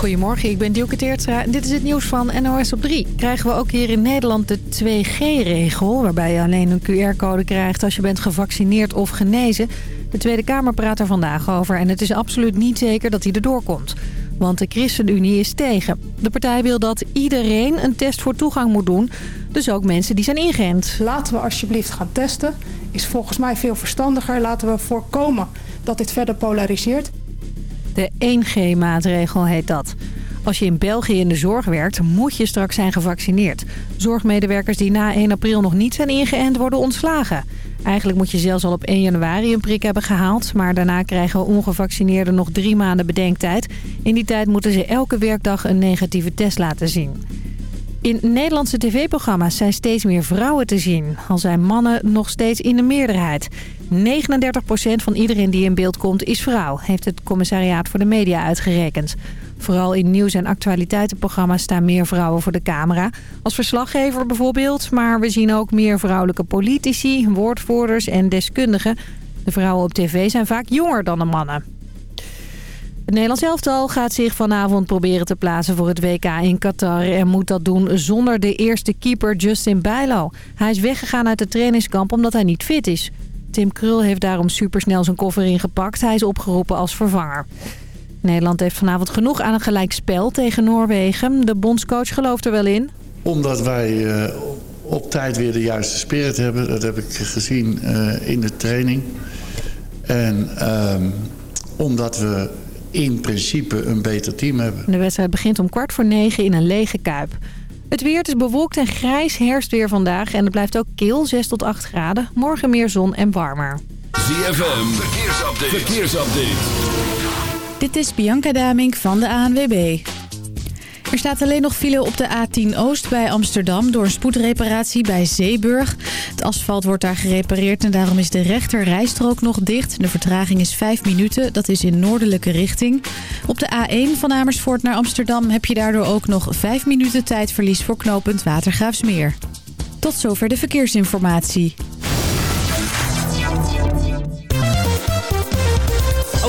Goedemorgen, ik ben Dielke en dit is het nieuws van NOS op 3. Krijgen we ook hier in Nederland de 2G-regel... waarbij je alleen een QR-code krijgt als je bent gevaccineerd of genezen. De Tweede Kamer praat er vandaag over en het is absoluut niet zeker dat hij erdoor komt. Want de ChristenUnie is tegen. De partij wil dat iedereen een test voor toegang moet doen. Dus ook mensen die zijn ingeënt. Laten we alsjeblieft gaan testen. Is volgens mij veel verstandiger. Laten we voorkomen dat dit verder polariseert. De 1G-maatregel heet dat. Als je in België in de zorg werkt, moet je straks zijn gevaccineerd. Zorgmedewerkers die na 1 april nog niet zijn ingeënt worden ontslagen. Eigenlijk moet je zelfs al op 1 januari een prik hebben gehaald... maar daarna krijgen ongevaccineerden nog drie maanden bedenktijd. In die tijd moeten ze elke werkdag een negatieve test laten zien. In Nederlandse tv-programma's zijn steeds meer vrouwen te zien. Al zijn mannen nog steeds in de meerderheid. 39% van iedereen die in beeld komt is vrouw, heeft het commissariaat voor de media uitgerekend. Vooral in nieuws- en actualiteitenprogramma's staan meer vrouwen voor de camera. Als verslaggever bijvoorbeeld, maar we zien ook meer vrouwelijke politici, woordvoerders en deskundigen. De vrouwen op tv zijn vaak jonger dan de mannen. Het Nederlands elftal gaat zich vanavond proberen te plaatsen voor het WK in Qatar... en moet dat doen zonder de eerste keeper Justin Bijlo. Hij is weggegaan uit het trainingskamp omdat hij niet fit is. Tim Krul heeft daarom supersnel zijn koffer ingepakt. Hij is opgeroepen als vervanger. Nederland heeft vanavond genoeg aan een gelijk spel tegen Noorwegen. De bondscoach gelooft er wel in. Omdat wij uh, op tijd weer de juiste spirit hebben. Dat heb ik gezien uh, in de training. En uh, omdat we in principe een beter team hebben. De wedstrijd begint om kwart voor negen in een lege kuip. Het weer is bewolkt en grijs herfstweer vandaag. En het blijft ook kil, 6 tot 8 graden. Morgen meer zon en warmer. ZFM, verkeersupdate. verkeersupdate. Dit is Bianca Damink van de ANWB. Er staat alleen nog file op de A10 Oost bij Amsterdam door een spoedreparatie bij Zeeburg. Het asfalt wordt daar gerepareerd en daarom is de rechter rijstrook nog dicht. De vertraging is 5 minuten, dat is in noordelijke richting. Op de A1 van Amersfoort naar Amsterdam heb je daardoor ook nog 5 minuten tijdverlies voor knooppunt Watergraafsmeer. Tot zover de verkeersinformatie.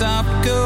stop going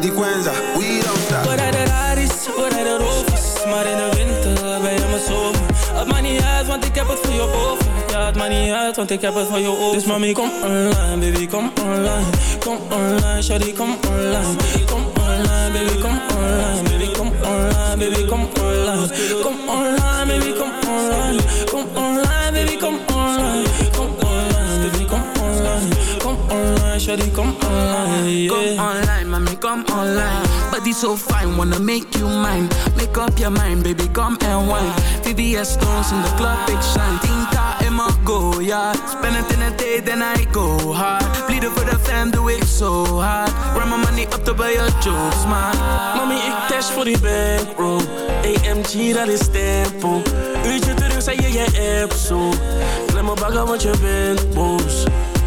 Like Quenza, we don't stop. We rijden Raris, we rijden Rovers. Maar in de winter ben je mijn zomer. Het maakt niet uit, want ik heb het voor je over. Ja, het maakt niet uit, want ik heb het voor je over. Dus mami, kom online, baby, kom online. Kom online, shawty, kom online. Kom online, baby, kom online. Baby, kom online, baby, kom online. Kom online, baby, kom online. Kom online, baby, kom online. Shawty, kom online. Yeah. Come online, mommy, come online. Body so fine, wanna make you mine. Make up your mind, baby, come and wine. VVS stones in the club, big shine. Tinta in my go, yeah. Spend it in a day, then I go hard. Bleeden voor de fam, doe ik zo hard. Run my money up to buy your jokes, man. Mami, ik dash voor die bankroll. AMG, dat is tempo. Uurtje terug, zei je je app zo. Klem me bagger, want je bent boos.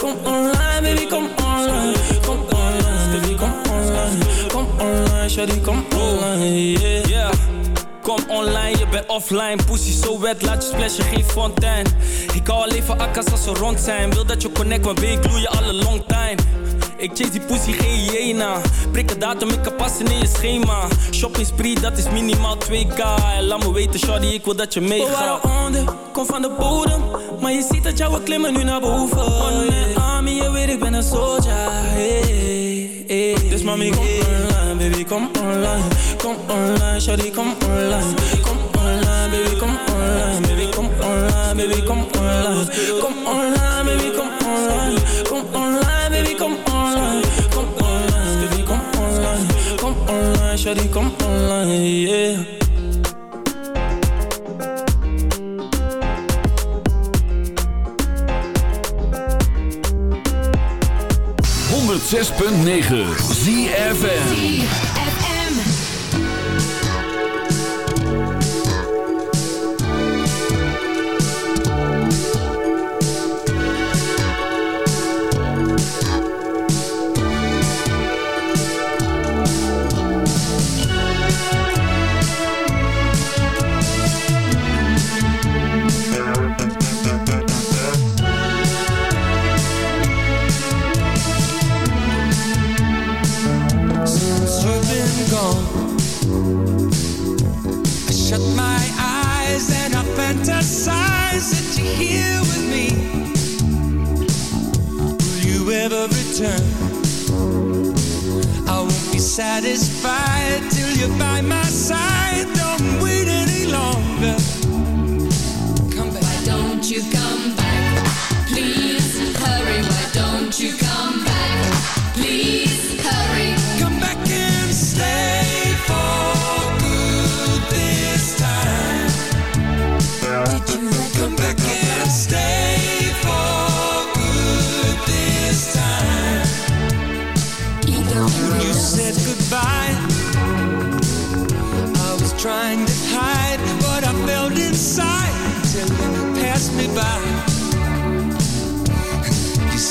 Kom online, baby, kom online. Kom online, baby, kom online. Kom online, shawty, kom online, yeah. Kom online, je bent offline. Pussy zo wet, laat je splashen, geen fontein. Ik hou alleen van akka's als ze rond zijn. Wil dat je connect, maar ik je alle long time. Ik chase die pussy, geen hyena. Prik een datum, ik kan passen in je schema. Shopping spree, dat is minimaal 2k. En laat me weten, shawty, ik wil dat je meegaat. We waren onder, kom van de bodem. Maar je ziet dat jouw klimmen nu naar boven. On army, je weet ik ben een soldier. Hey, hey. Dus mami, kom online, baby, kom online. Kom online, shawty, kom online. Kom online, baby, kom online. Baby, kom online, baby, kom online. Kom online, baby, kom online. Kom online, baby, kom online. Kom online, baby, kom online. Kom online, shawty, kom online, yeah. Zes punt negen ZFM. Satisfied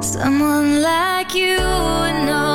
Someone like you would know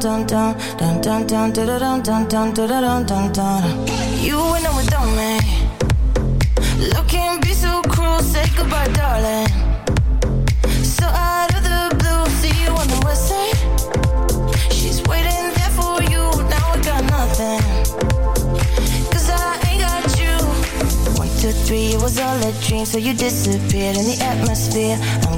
dun dun dun dun dun dun dun dun dun dun dun dun dun You went I without me. man. Love be so cruel. Say goodbye, darling. So out of the blue, see you on the west side. She's waiting there for you. Now I got nothing. Cause I ain't got you. One, two, three, it was all a dream. So you disappeared in the atmosphere. I'm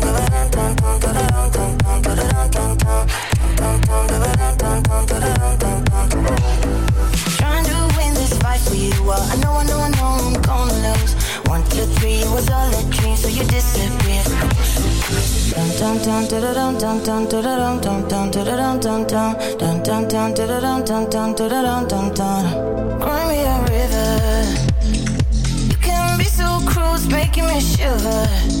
Cry me a river. You can be so cruel, making me shiver.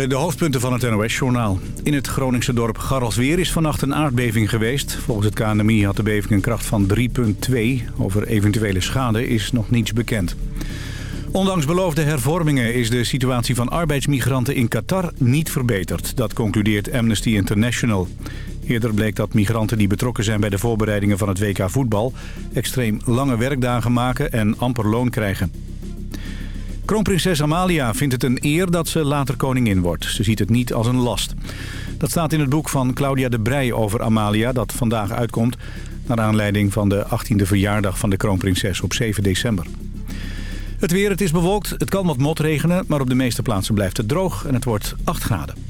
Goedemorgen, de hoofdpunten van het NOS-journaal. In het Groningse dorp Garrelsweer is vannacht een aardbeving geweest. Volgens het KNMI had de beving een kracht van 3,2. Over eventuele schade is nog niets bekend. Ondanks beloofde hervormingen is de situatie van arbeidsmigranten in Qatar niet verbeterd. Dat concludeert Amnesty International. Eerder bleek dat migranten die betrokken zijn bij de voorbereidingen van het WK voetbal... extreem lange werkdagen maken en amper loon krijgen. Kroonprinses Amalia vindt het een eer dat ze later koningin wordt. Ze ziet het niet als een last. Dat staat in het boek van Claudia de Brij over Amalia... dat vandaag uitkomt naar aanleiding van de 18e verjaardag van de kroonprinses op 7 december. Het weer, het is bewolkt, het kan wat motregenen... maar op de meeste plaatsen blijft het droog en het wordt 8 graden.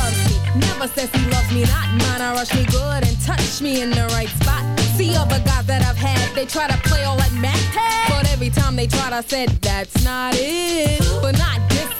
Never says he loves me not. Mine, I rush me good and touch me in the right spot. See other guys that I've had, they try to play all that Mac. But every time they tried, I said, that's not it. But not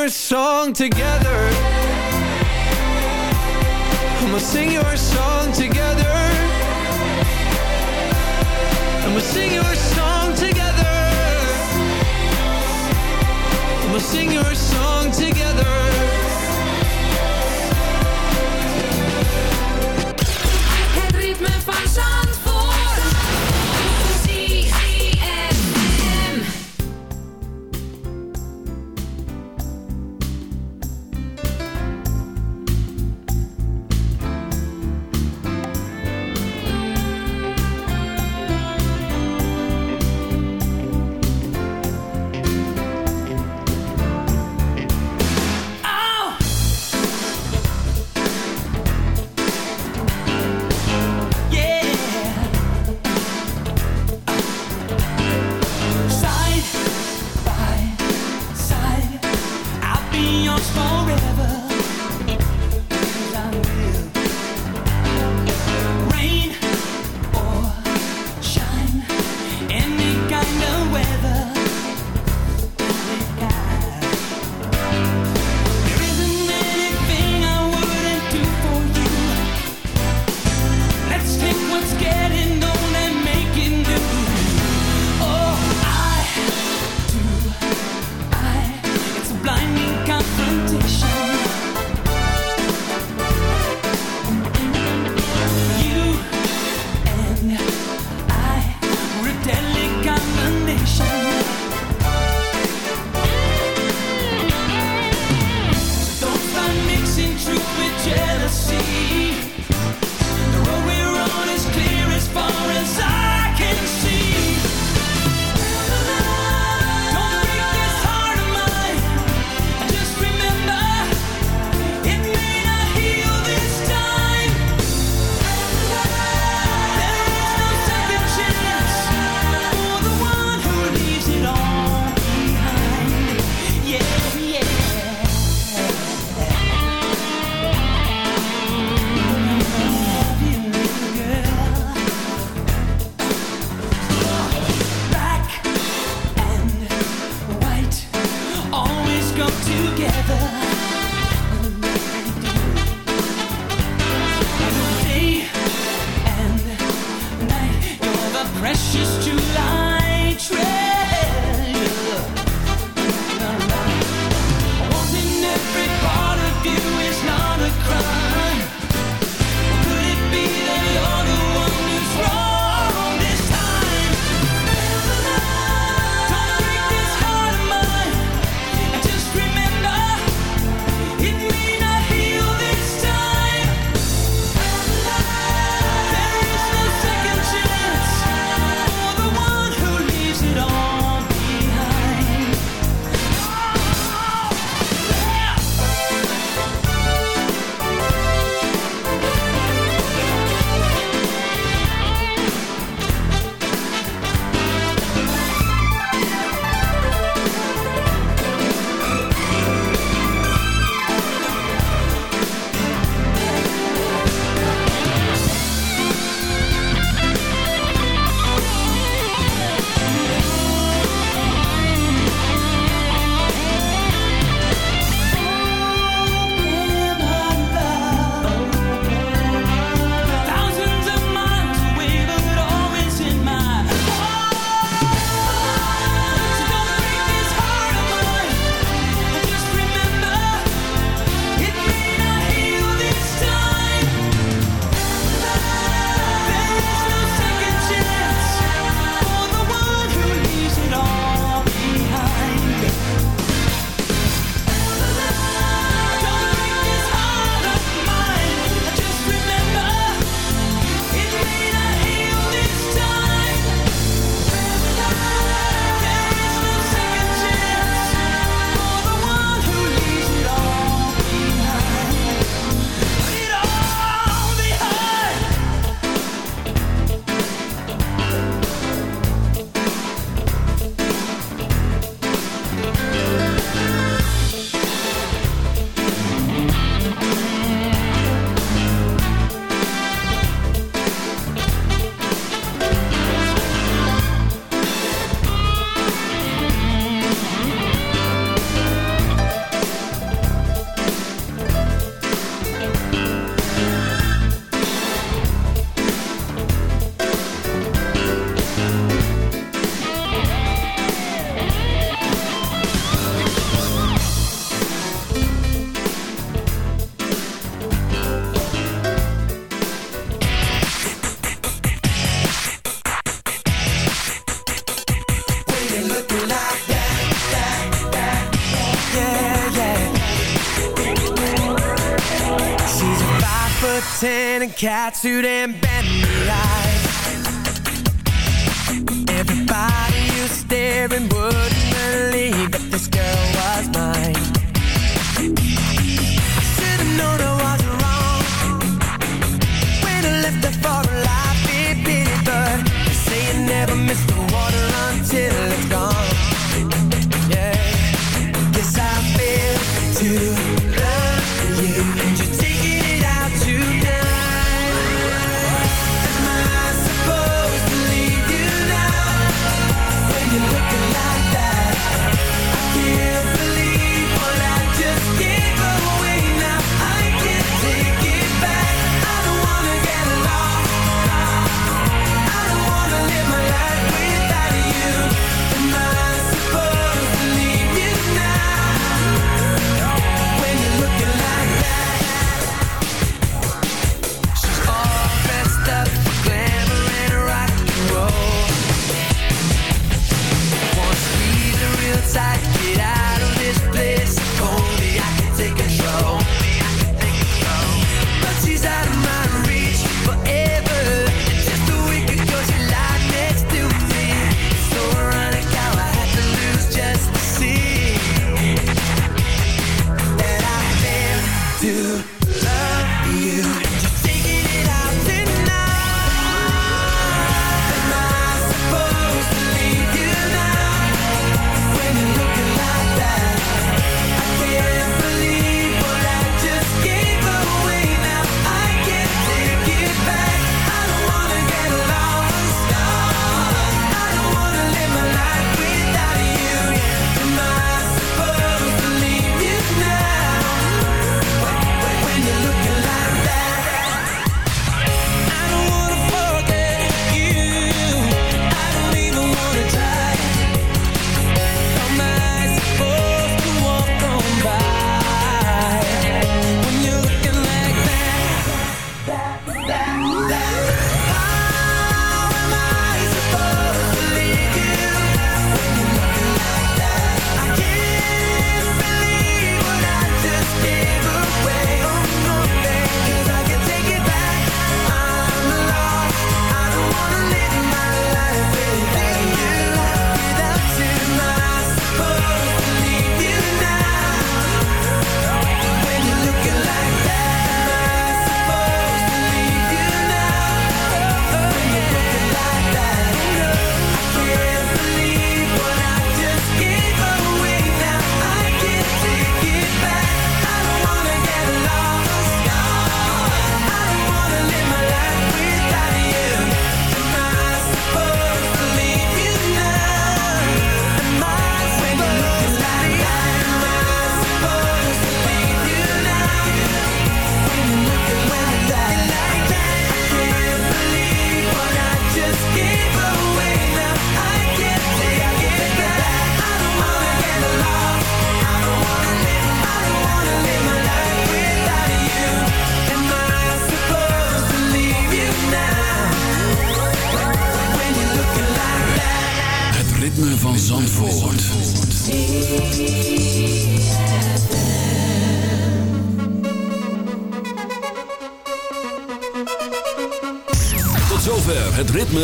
Your song together. I'm gonna sing your song together. And we'll sing your song together. And we'll sing your song together. Cat suit and bandy eyes Everybody was staring would